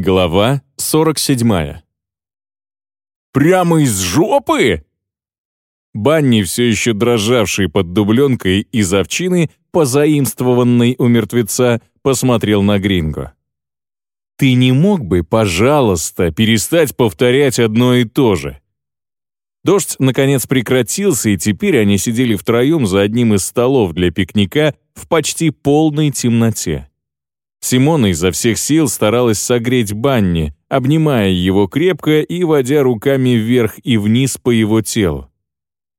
Глава 47. «Прямо из жопы?» Банни, все еще дрожавший под дубленкой из овчины, позаимствованной у мертвеца, посмотрел на Гринго. «Ты не мог бы, пожалуйста, перестать повторять одно и то же?» Дождь, наконец, прекратился, и теперь они сидели втроем за одним из столов для пикника в почти полной темноте. Симона изо всех сил старалась согреть Банни, обнимая его крепко и водя руками вверх и вниз по его телу.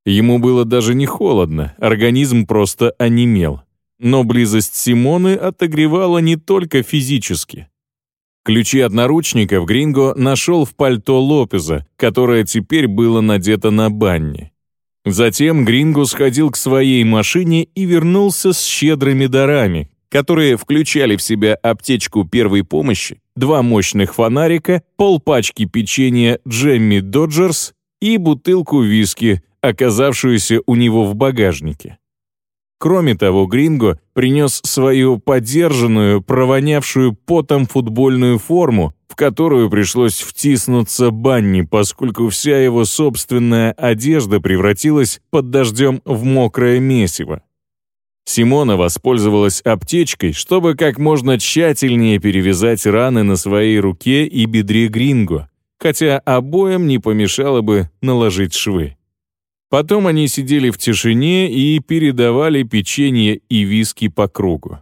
Ему было даже не холодно, организм просто онемел. Но близость Симоны отогревала не только физически. Ключи от наручников Гринго нашел в пальто Лопеза, которое теперь было надето на Банни. Затем Гринго сходил к своей машине и вернулся с щедрыми дарами, которые включали в себя аптечку первой помощи, два мощных фонарика, полпачки печенья Джемми Доджерс и бутылку виски, оказавшуюся у него в багажнике. Кроме того, Гринго принес свою подержанную, провонявшую потом футбольную форму, в которую пришлось втиснуться Банни, поскольку вся его собственная одежда превратилась под дождем в мокрое месиво. Симона воспользовалась аптечкой, чтобы как можно тщательнее перевязать раны на своей руке и бедре Гринго, хотя обоим не помешало бы наложить швы. Потом они сидели в тишине и передавали печенье и виски по кругу.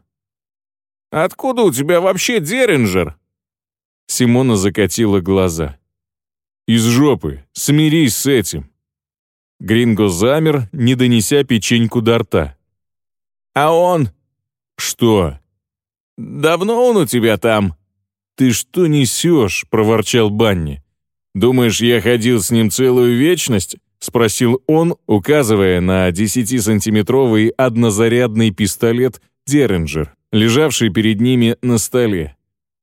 «Откуда у тебя вообще Деринджер?» Симона закатила глаза. «Из жопы. Смирись с этим». Гринго замер, не донеся печеньку до рта. «А он...» «Что?» «Давно он у тебя там?» «Ты что несешь?» — проворчал Банни. «Думаешь, я ходил с ним целую вечность?» — спросил он, указывая на 10-сантиметровый однозарядный пистолет «Деринджер», лежавший перед ними на столе.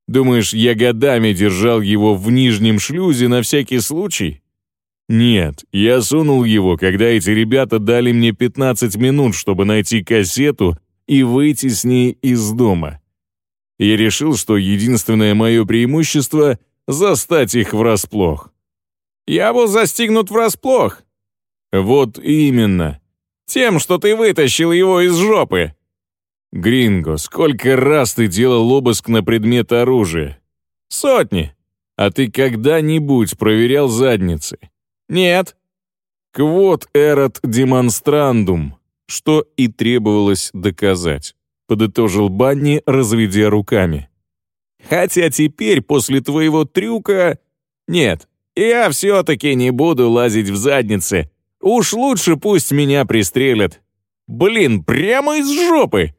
«Думаешь, я годами держал его в нижнем шлюзе на всякий случай?» Нет, я сунул его, когда эти ребята дали мне 15 минут, чтобы найти кассету и выйти с ней из дома. Я решил, что единственное мое преимущество — застать их врасплох. Я был застигнут врасплох. Вот именно. Тем, что ты вытащил его из жопы. Гринго, сколько раз ты делал обыск на предмет оружия? Сотни. А ты когда-нибудь проверял задницы? «Нет». «Квот эрот демонстрандум», что и требовалось доказать, подытожил Банни, разведя руками. «Хотя теперь, после твоего трюка... Нет, я все-таки не буду лазить в задницы. Уж лучше пусть меня пристрелят. Блин, прямо из жопы!»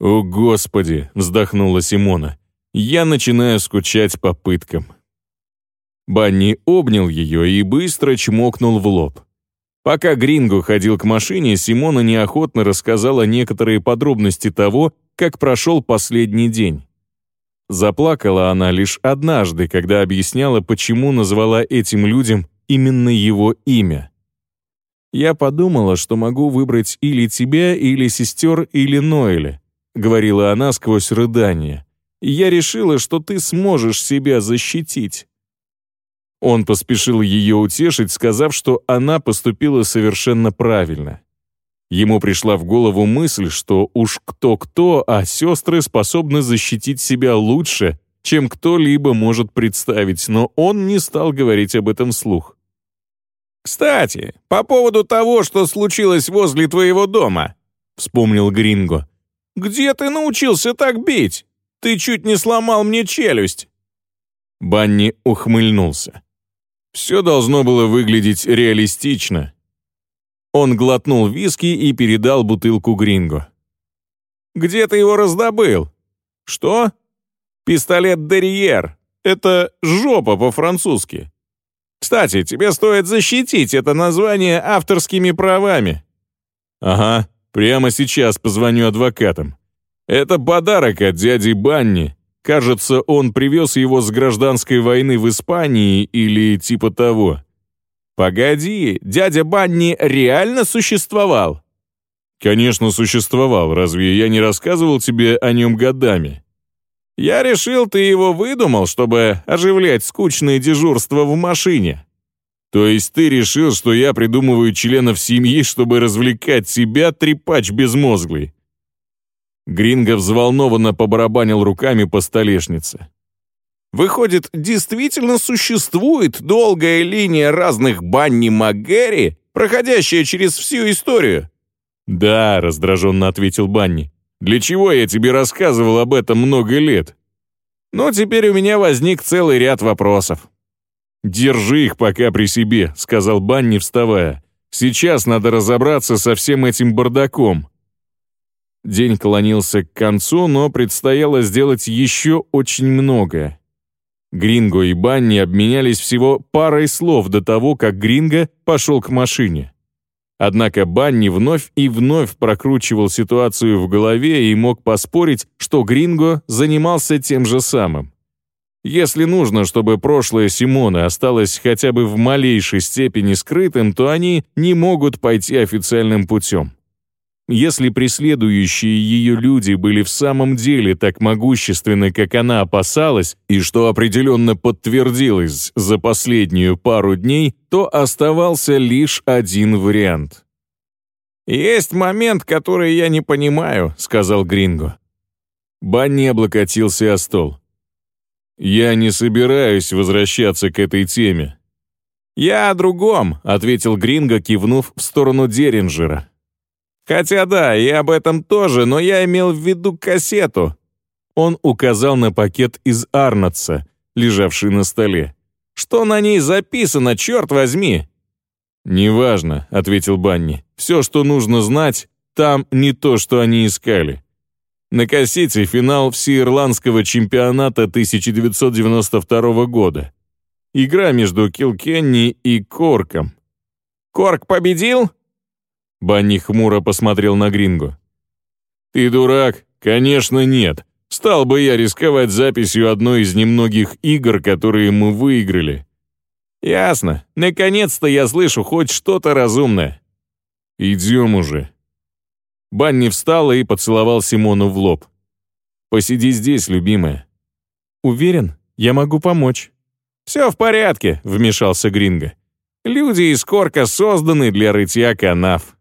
«О, Господи!» — вздохнула Симона. «Я начинаю скучать по пыткам. Банни обнял ее и быстро чмокнул в лоб. Пока Гринго ходил к машине, Симона неохотно рассказала некоторые подробности того, как прошел последний день. Заплакала она лишь однажды, когда объясняла, почему назвала этим людям именно его имя. «Я подумала, что могу выбрать или тебя, или сестер, или Ноэля», говорила она сквозь рыдание. «Я решила, что ты сможешь себя защитить». Он поспешил ее утешить, сказав, что она поступила совершенно правильно. Ему пришла в голову мысль, что уж кто-кто, а сестры способны защитить себя лучше, чем кто-либо может представить, но он не стал говорить об этом вслух. «Кстати, по поводу того, что случилось возле твоего дома», — вспомнил Гринго. «Где ты научился так бить? Ты чуть не сломал мне челюсть». Банни ухмыльнулся. Все должно было выглядеть реалистично. Он глотнул виски и передал бутылку Гринго. «Где ты его раздобыл?» «Что?» «Пистолет Дерриер. Это жопа по-французски. Кстати, тебе стоит защитить это название авторскими правами». «Ага, прямо сейчас позвоню адвокатам. Это подарок от дяди Банни. Кажется, он привез его с гражданской войны в Испании или типа того. Погоди, дядя Банни реально существовал? Конечно, существовал. Разве я не рассказывал тебе о нем годами? Я решил, ты его выдумал, чтобы оживлять скучные дежурства в машине. То есть ты решил, что я придумываю членов семьи, чтобы развлекать себя, трепач безмозглый? Гринго взволнованно побарабанил руками по столешнице. Выходит, действительно существует долгая линия разных Банни МакГэри, проходящая через всю историю? «Да», — раздраженно ответил Банни. «Для чего я тебе рассказывал об этом много лет?» «Ну, теперь у меня возник целый ряд вопросов». «Держи их пока при себе», — сказал Банни, вставая. «Сейчас надо разобраться со всем этим бардаком». День клонился к концу, но предстояло сделать еще очень многое. Гринго и Банни обменялись всего парой слов до того, как Гринго пошел к машине. Однако Банни вновь и вновь прокручивал ситуацию в голове и мог поспорить, что Гринго занимался тем же самым. Если нужно, чтобы прошлое Симоны осталось хотя бы в малейшей степени скрытым, то они не могут пойти официальным путем. Если преследующие ее люди были в самом деле так могущественны, как она опасалась, и что определенно подтвердилось за последнюю пару дней, то оставался лишь один вариант. «Есть момент, который я не понимаю», — сказал Гринго. Банни облокотился о стол. «Я не собираюсь возвращаться к этой теме». «Я о другом», — ответил Гринго, кивнув в сторону Деринджера. «Хотя да, и об этом тоже, но я имел в виду кассету». Он указал на пакет из Арнотса, лежавший на столе. «Что на ней записано, черт возьми?» «Неважно», — ответил Банни. «Все, что нужно знать, там не то, что они искали». На кассете финал всеирландского чемпионата 1992 года. Игра между Килкенни и Корком. «Корк победил?» Банни хмуро посмотрел на Гринго. «Ты дурак? Конечно, нет. Стал бы я рисковать записью одной из немногих игр, которые мы выиграли». «Ясно. Наконец-то я слышу хоть что-то разумное». «Идем уже», Банни встала и поцеловал Симону в лоб. «Посиди здесь, любимая». «Уверен, я могу помочь». «Все в порядке», — вмешался Гринго. «Люди из Корка созданы для рытья канав».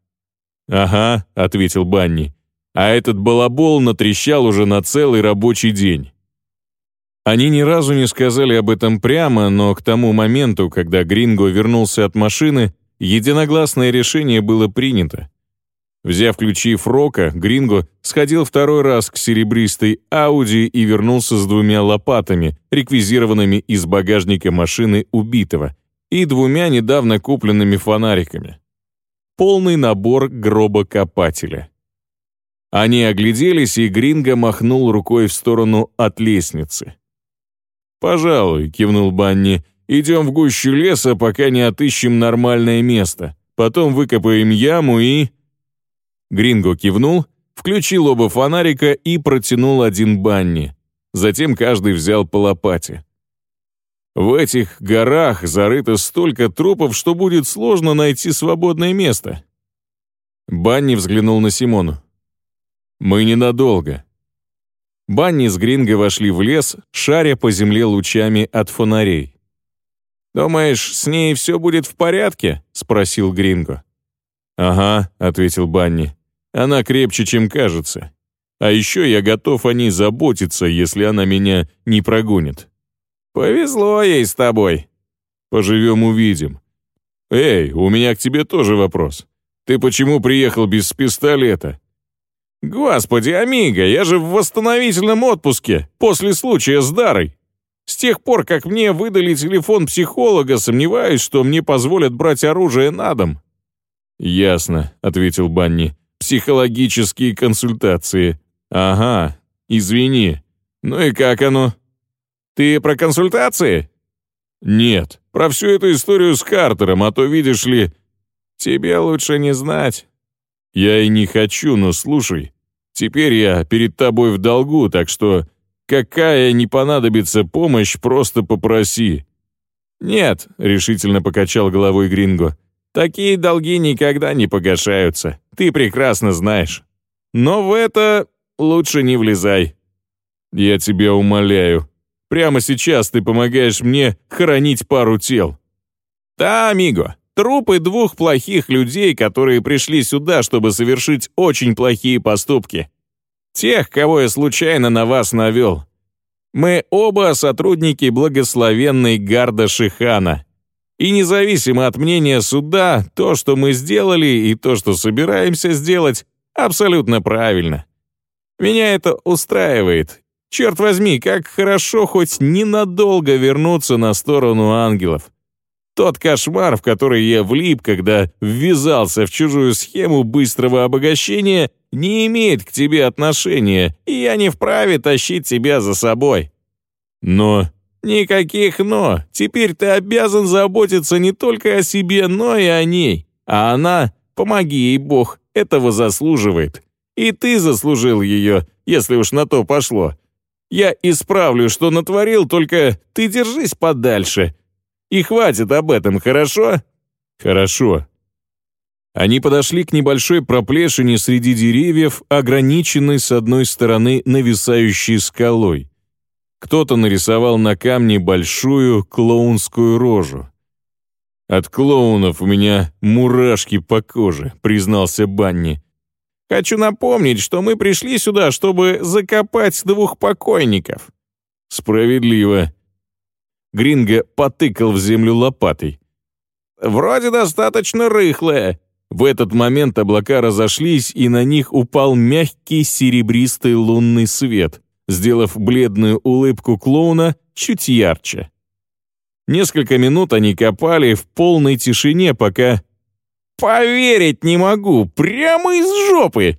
«Ага», — ответил Банни. «А этот балабол натрещал уже на целый рабочий день». Они ни разу не сказали об этом прямо, но к тому моменту, когда Гринго вернулся от машины, единогласное решение было принято. Взяв ключи Фрока, Гринго сходил второй раз к серебристой Ауди и вернулся с двумя лопатами, реквизированными из багажника машины убитого, и двумя недавно купленными фонариками. Полный набор гробокопателя. Они огляделись, и Гринго махнул рукой в сторону от лестницы. «Пожалуй», — кивнул Банни, — «идем в гущу леса, пока не отыщем нормальное место. Потом выкопаем яму и...» Гринго кивнул, включил оба фонарика и протянул один Банни. Затем каждый взял по лопате. В этих горах зарыто столько трупов, что будет сложно найти свободное место. Банни взглянул на Симону. «Мы ненадолго». Банни с Гринго вошли в лес, шаря по земле лучами от фонарей. «Думаешь, с ней все будет в порядке?» — спросил Гринго. «Ага», — ответил Банни. Она крепче, чем кажется. А еще я готов о ней заботиться, если она меня не прогонит. Повезло ей с тобой. Поживем увидим. Эй, у меня к тебе тоже вопрос. Ты почему приехал без пистолета? Господи, Амиго, я же в восстановительном отпуске, после случая с Дарой. С тех пор, как мне выдали телефон психолога, сомневаюсь, что мне позволят брать оружие на дом. «Ясно», — ответил Банни психологические консультации. Ага, извини. Ну и как оно? Ты про консультации? Нет, про всю эту историю с Картером, а то, видишь ли, тебе лучше не знать. Я и не хочу, но слушай, теперь я перед тобой в долгу, так что какая не понадобится помощь, просто попроси. Нет, решительно покачал головой Гринго. Такие долги никогда не погашаются, ты прекрасно знаешь. Но в это лучше не влезай». Я тебя умоляю. Прямо сейчас ты помогаешь мне хоронить пару тел. Да, амиго, трупы двух плохих людей, которые пришли сюда, чтобы совершить очень плохие поступки. Тех, кого я случайно на вас навел. Мы оба сотрудники благословенной Гарда Шихана. И независимо от мнения суда, то, что мы сделали, и то, что собираемся сделать, абсолютно правильно. Меня это устраивает. Черт возьми, как хорошо хоть ненадолго вернуться на сторону ангелов. Тот кошмар, в который я влип, когда ввязался в чужую схему быстрого обогащения, не имеет к тебе отношения, и я не вправе тащить тебя за собой. Но... Никаких «но». Теперь ты обязан заботиться не только о себе, но и о ней. А она, помоги ей Бог, этого заслуживает. И ты заслужил ее, если уж на то пошло. Я исправлю, что натворил, только ты держись подальше. И хватит об этом, хорошо?» «Хорошо». Они подошли к небольшой проплешине среди деревьев, ограниченной с одной стороны нависающей скалой. Кто-то нарисовал на камне большую клоунскую рожу. «От клоунов у меня мурашки по коже», — признался Банни. «Хочу напомнить, что мы пришли сюда, чтобы закопать двух покойников». «Справедливо», Гринго потыкал в землю лопатой. «Вроде достаточно рыхлая». В этот момент облака разошлись, и на них упал мягкий серебристый лунный свет, сделав бледную улыбку клоуна чуть ярче. Несколько минут они копали в полной тишине, пока... «Поверить не могу! Прямо из жопы!»